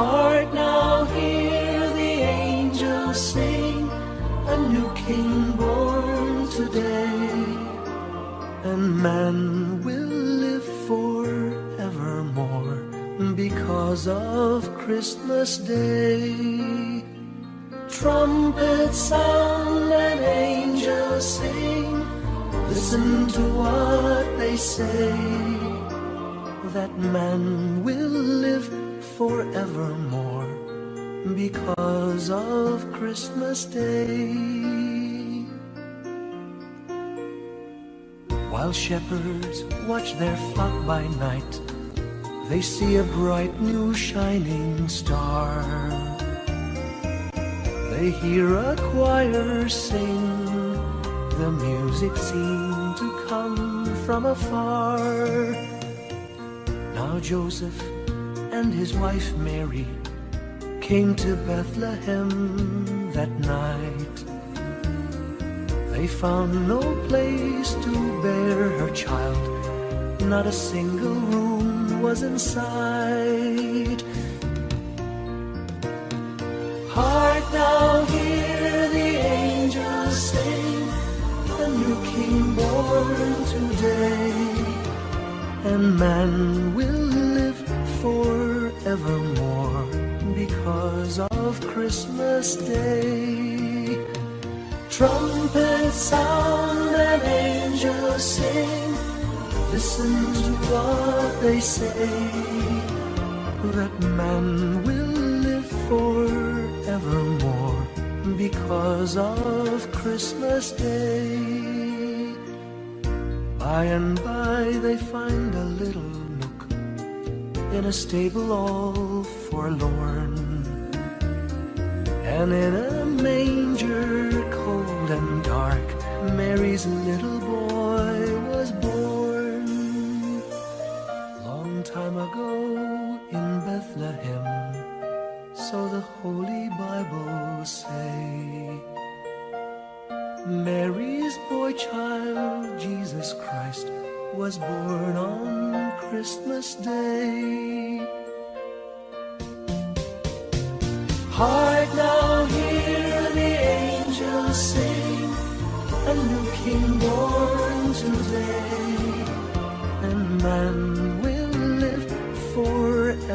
heart now hear the angels sing, a new king born today, and man will live forevermore because of Christmas Day. Trumpets sound and angels sing, listen to what they say, that man will live forevermore because of Christmas Day. While shepherds watch their flock by night, they see a bright new shining star. They hear a choir sing, the music seems to come from afar. Now Joseph and his wife Mary came to Bethlehem that night. They found no place to bear her child, not a single room was in sight. Hark now, hear the angels sing, a new king born today, and man will forevermore because of Christmas Day. Trumpets sound and angels sing, listen to what they say, that man will live forevermore because of Christmas Day. By and by they in a stable all forlorn. And in a manger cold and dark, Mary's little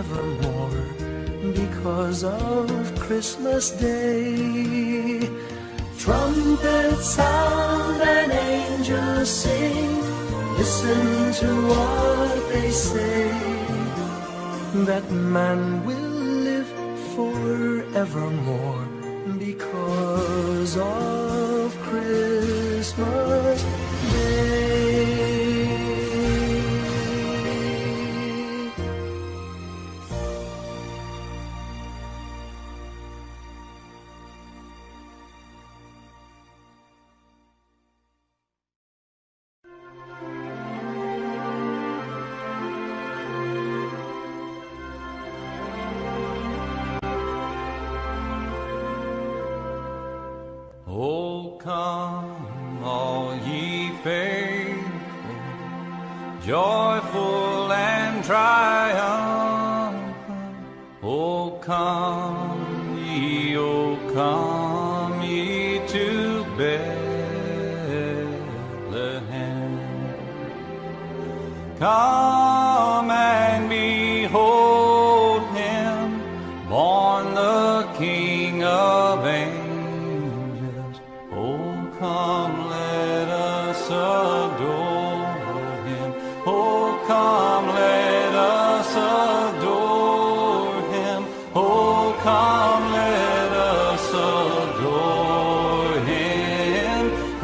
forevermore because of Christmas Day. Trumpets sound and angels sing, listen to what they say, that man will live forevermore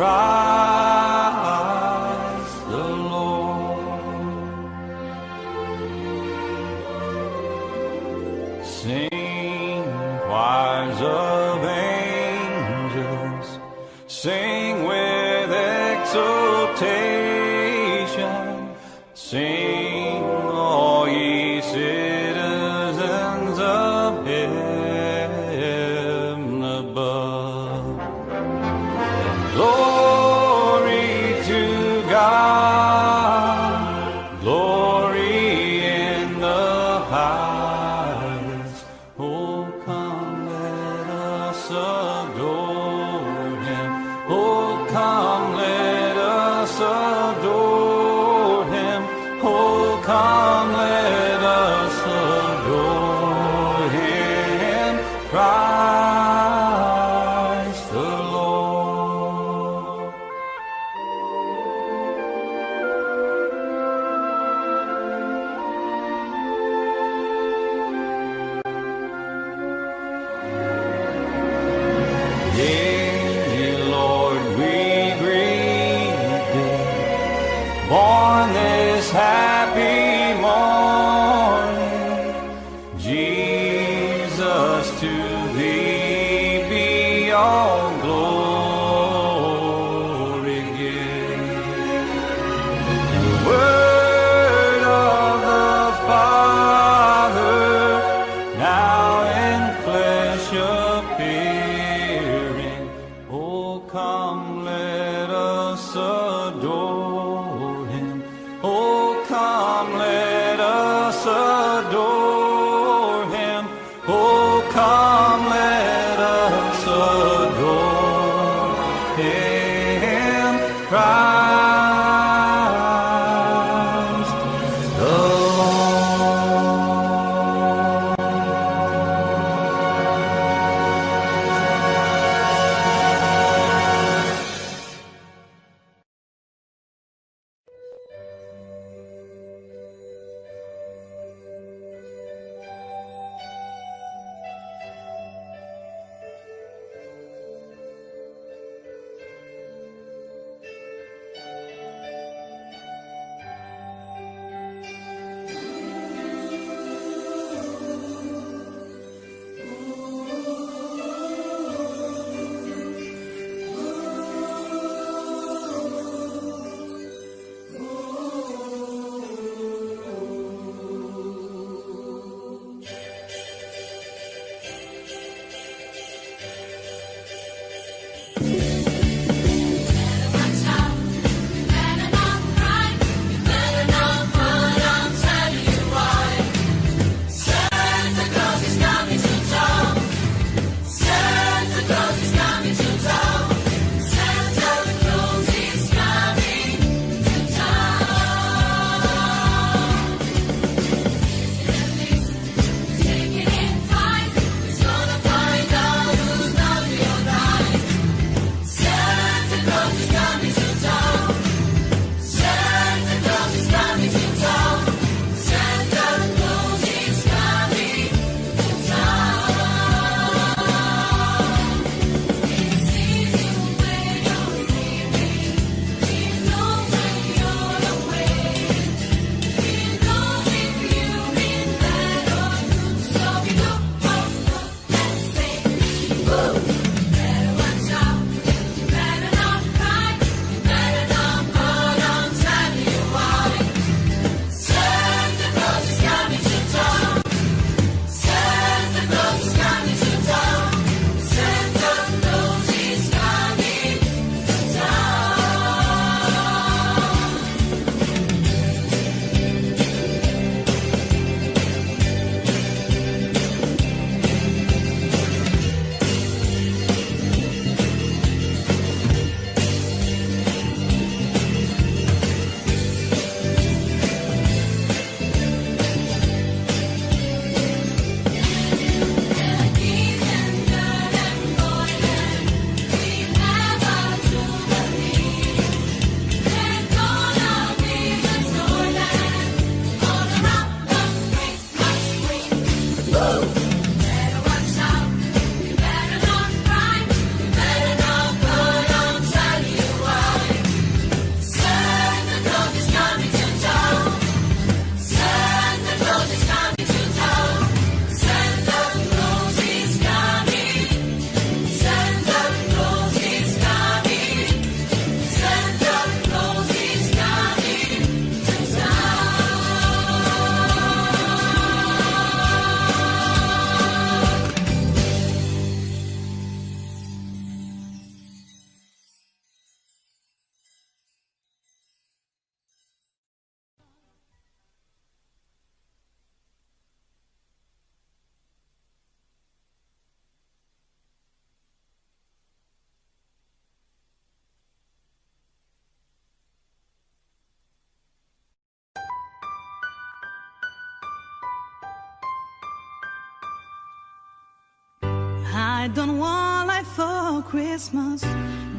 him. Don't want life for Christmas.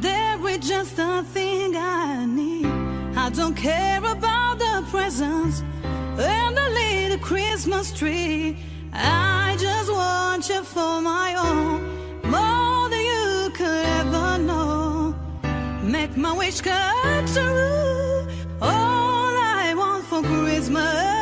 There is just a thing I need. I don't care about the presents and the little Christmas tree. I just want you for my own, more than you could ever know. Make my wish come true. All I want for Christmas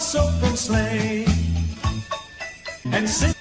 soap and sleigh. And sit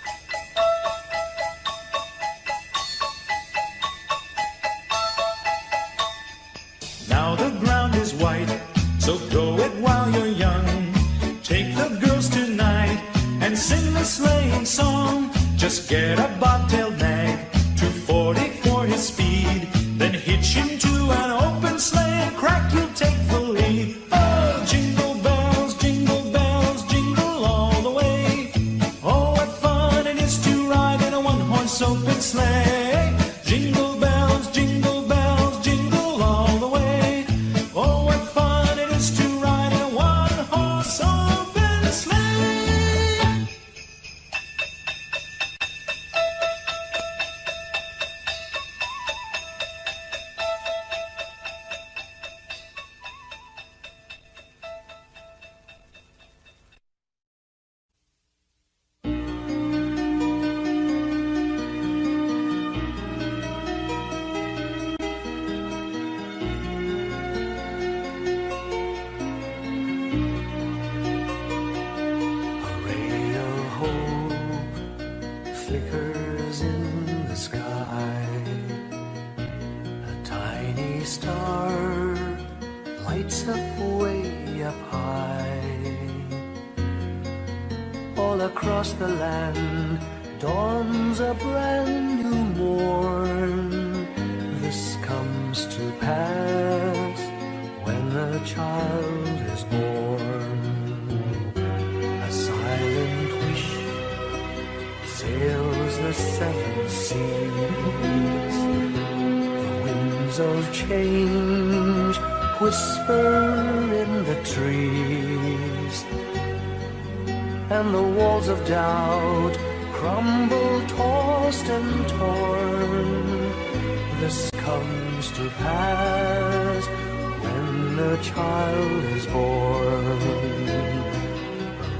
a child is born,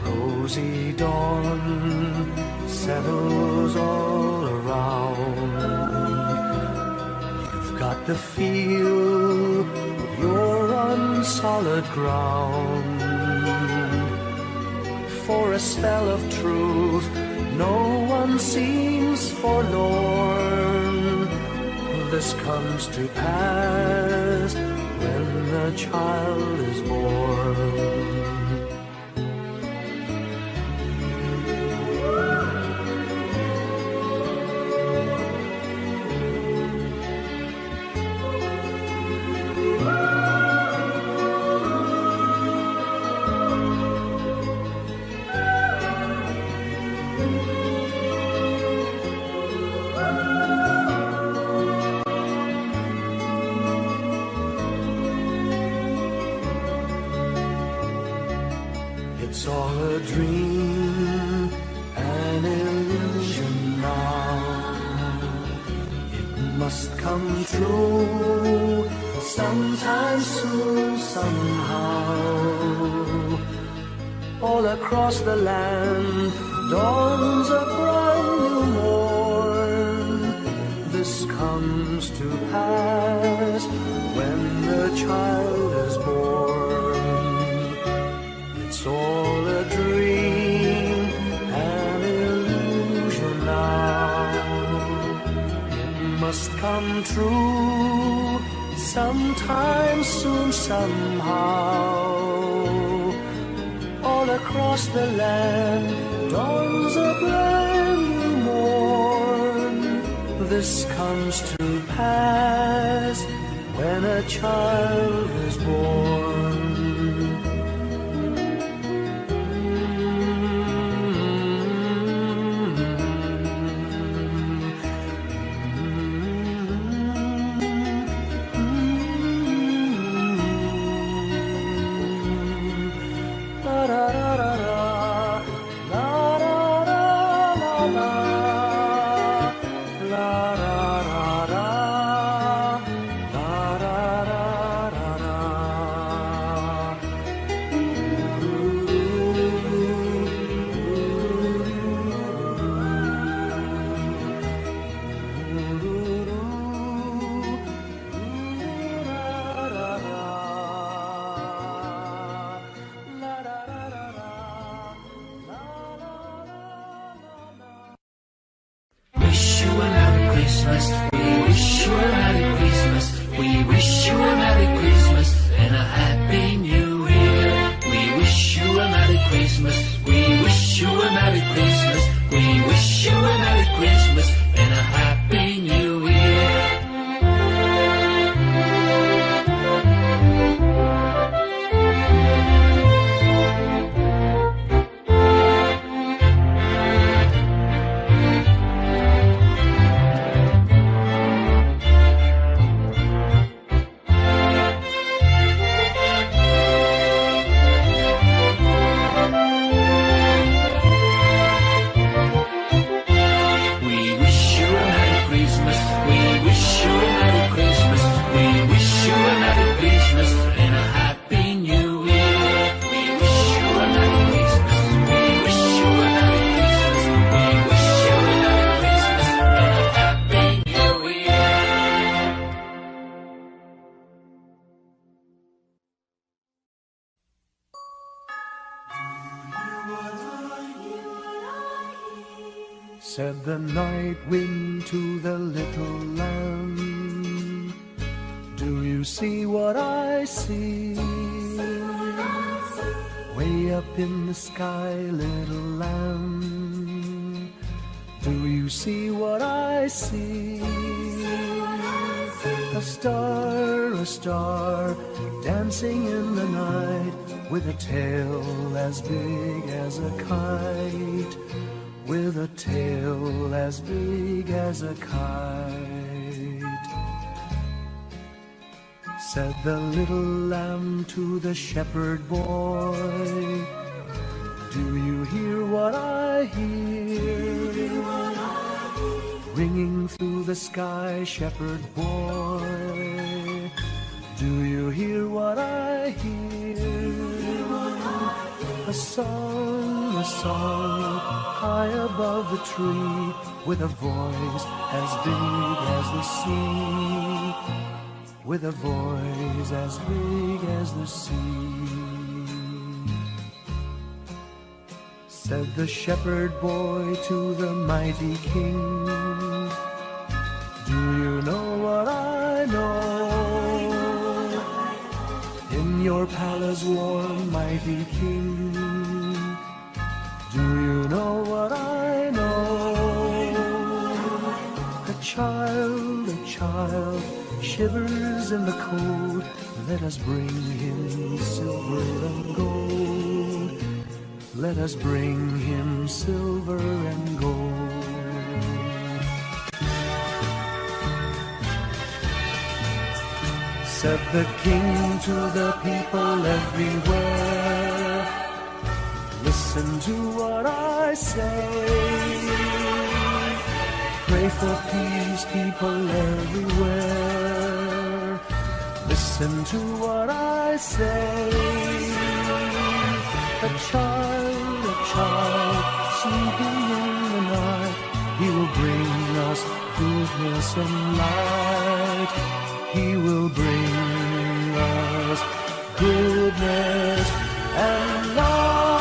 a rosy dawn settles all around. You've got the feel you're on solid ground. For a spell of truth, no one seems forlorn. This comes to pass a child is born. See what I see? A star, a star, dancing in the night, with a tail as big as a kite with a tail as big as a kite. Said the little lamb to the shepherd boy, Do you hear what I hear? The sky, shepherd boy, Do you hear what I hear? A song, a song, high above the tree, with a voice as big as the sea, with a voice as big as the sea. Said the shepherd boy to the mighty king, Do you know what I know? In your palace warm, mighty king, do you know what I know? A child, a child, shivers in the cold. Let us bring him silver and gold. Let us bring him silver and gold. Said the king to the people everywhere. Listen to what I say. Pray for peace, people everywhere. Listen to what I say. A child, a child, sleeping in the night. He will bring us goodness and light. He will bring us goodness and light.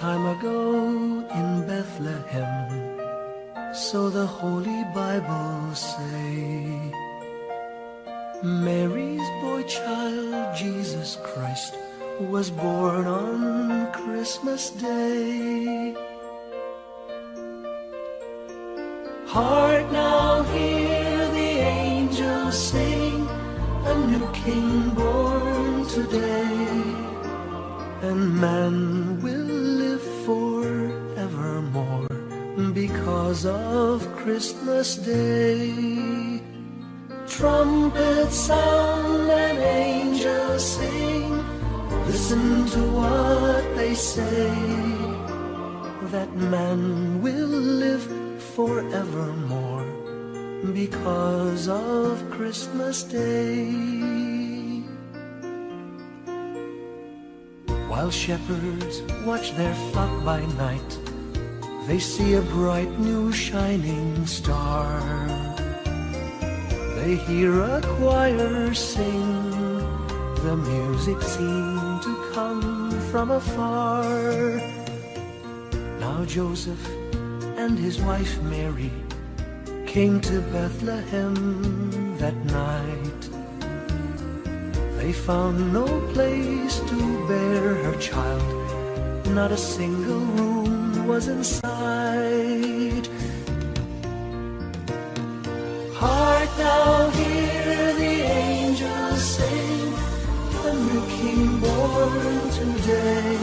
Time ago Christmas Day. Trumpets sound and angels sing, listen to what they say, that man will live forevermore because of Christmas Day. While shepherds watch their flock by night, they see a bright new shining star. They hear a choir sing, the music seemed to come from afar. Now Joseph and his wife Mary came to Bethlehem that night. They found no place to bear her child, not a single room was in sight. King born today,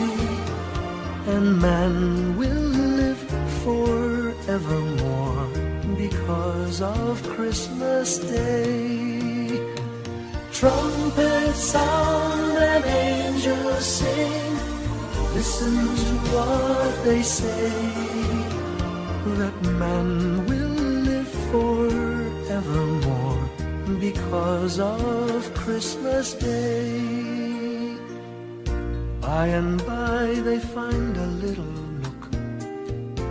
and man will live forevermore because of Christmas Day. Trumpets sound and angels sing, listen to what they say, that man will live forevermore because of Christmas Day. By and by they find a little nook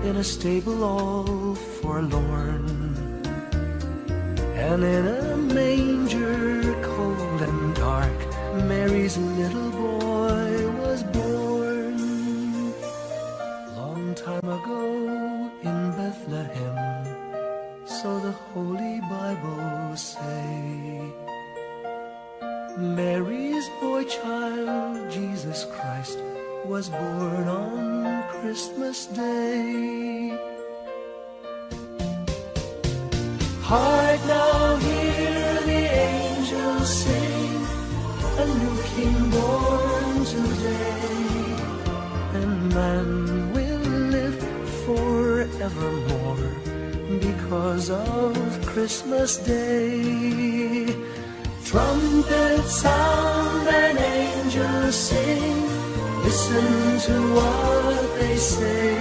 in a stable all forlorn. And in a manger cold and dark, Mary's little boy was born. Long time ago in Bethlehem, so the Holy Bible say. Mary's boy child, Jesus Christ, was born on Christmas Day. Heart now hear the angels sing, a new king born today, and man will live forevermore because of Christmas Day. Trumpets sound and angels sing, listen to what they say,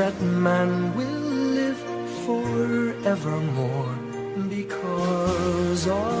that man will live forevermore because of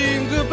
情歌。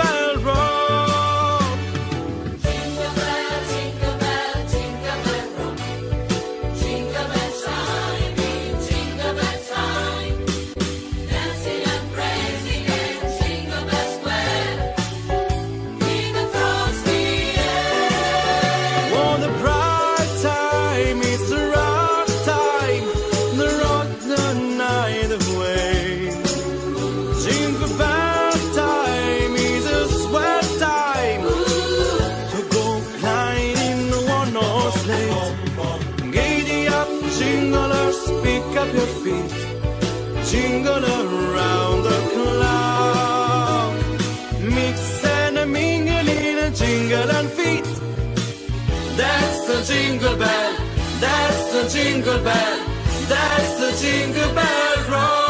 That's the jingle bell. That's the jingle bell rock.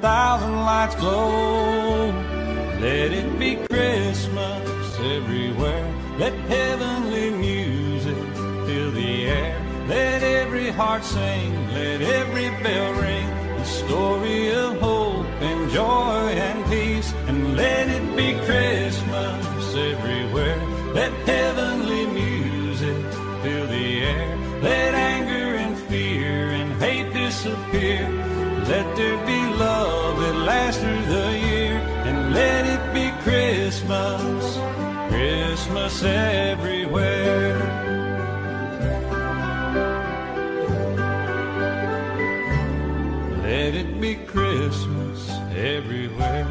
Thousand lights glow. Let it be Christmas everywhere. Let heavenly music fill the air. Let every heart sing, let every bell ring. The story of hope and joy and peace. And let it be Christmas everywhere. Let heavenly music fill the air. Let anger and fear and hate disappear. Let there be lasts through the year. And let it be Christmas, Christmas everywhere. Let it be Christmas everywhere.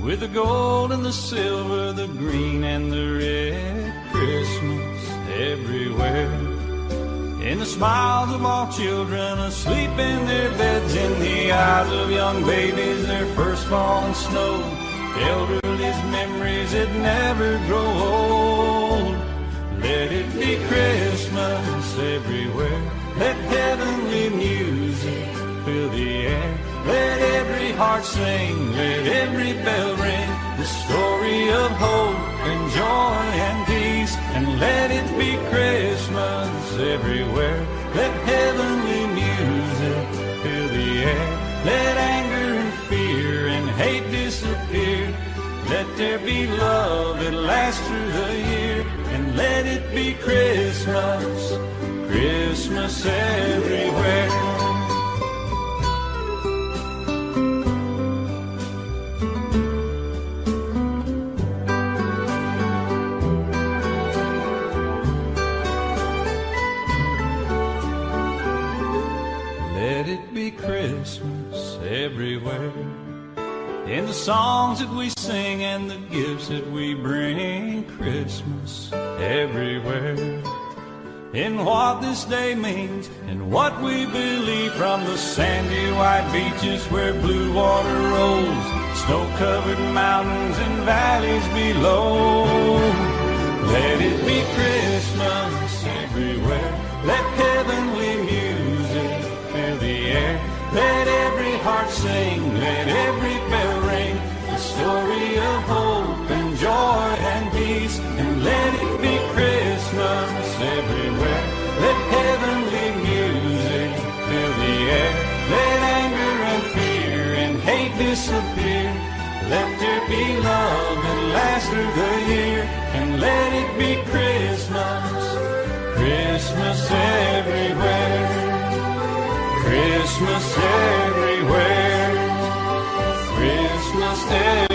With the gold and the silver, the green and the red. Christmas everywhere. In the smiles of all children asleep in their beds, in the eyes of young babies, their first falling snow. Elderly's memories that never grow old. Let it be Christmas everywhere. Let heavenly music fill the air. Let every heart sing, let every bell ring. The story of hope and joy and peace. And let it be Christmas everywhere. Let heavenly music fill the air. Let anger and fear and hate disappear. Let there be love that lasts through the year. And let it be Christmas, Christmas everywhere. In the songs that we sing and the gifts that we bring, Christmas everywhere. In what this day means and what we believe from the sandy white beaches where blue water rolls, snow covered mountains and valleys below. Let it be Christmas everywhere. Let heavenly music fill the air. Let every heart sing, let every bell ring. The story of hope and joy and peace. And let it be Christmas everywhere. Let heavenly music fill the air. Let anger and fear and hate disappear. Let there be love that lasts through the year. And let it be Christmas, Christmas everywhere. Christmas everywhere. Christmas everywhere.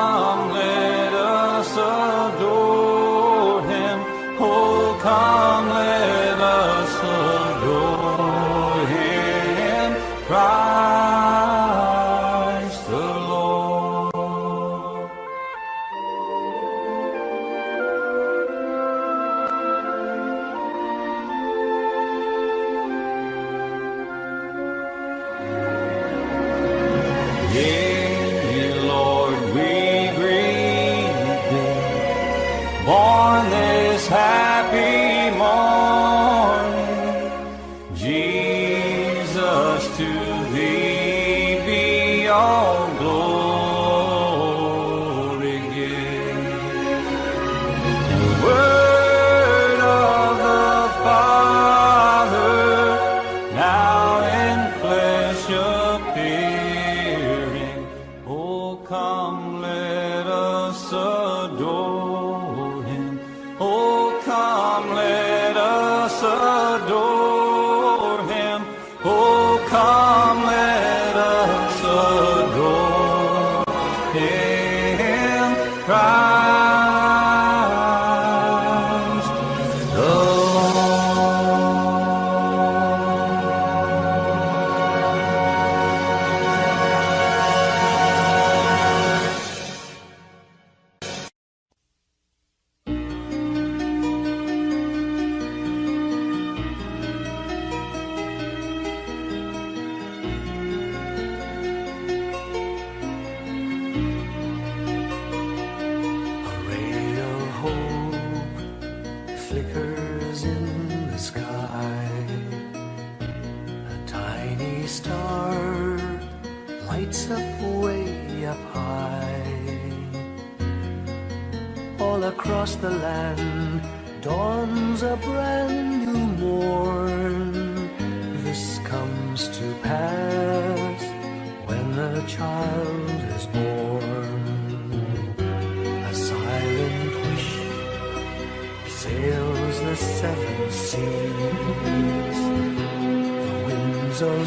나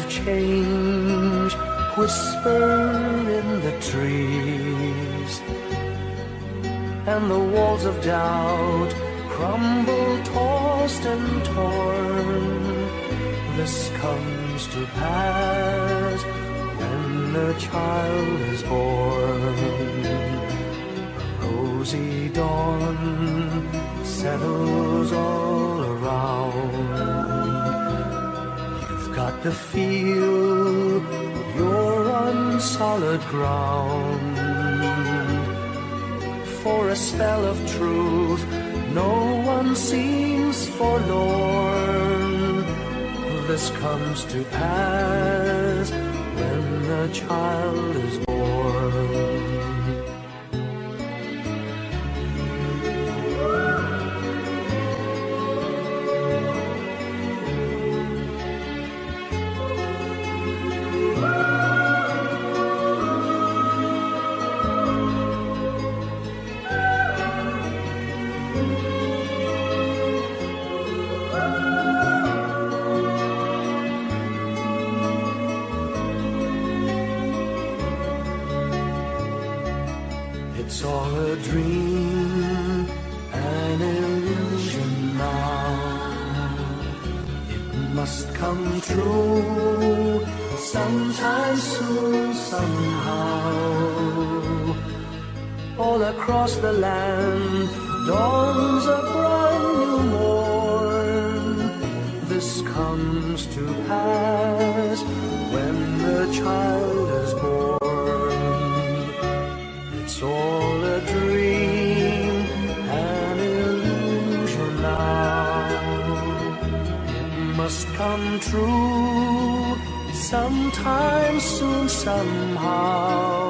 change whisper in the trees. And the walls of doubt crumble, tossed and torn. This comes to pass when the child is born. A rosy dawn settles all around. To feel you're on solid ground. For a spell of truth, no one seems forlorn. This comes to pass when the child is born. Come true sometime soon, somehow.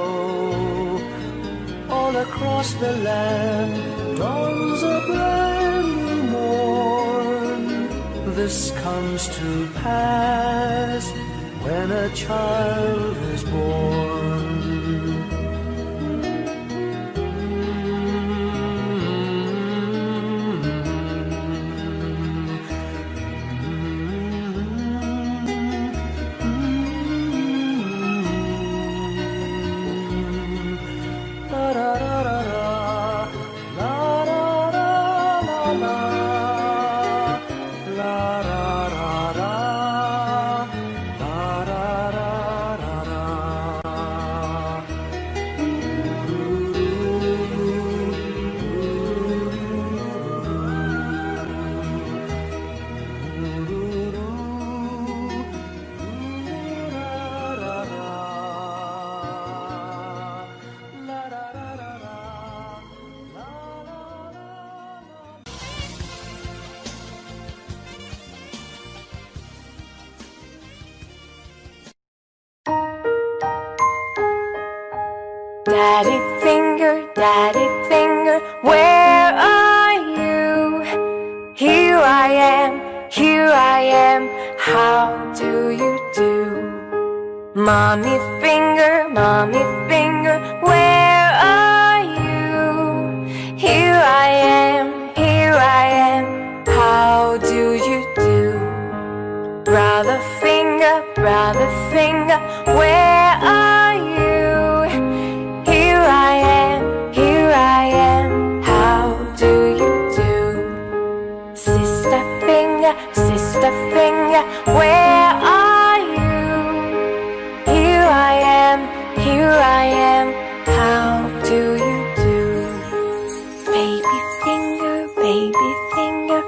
All across the land dawns a brand new morn. This comes to pass when a child is born. finger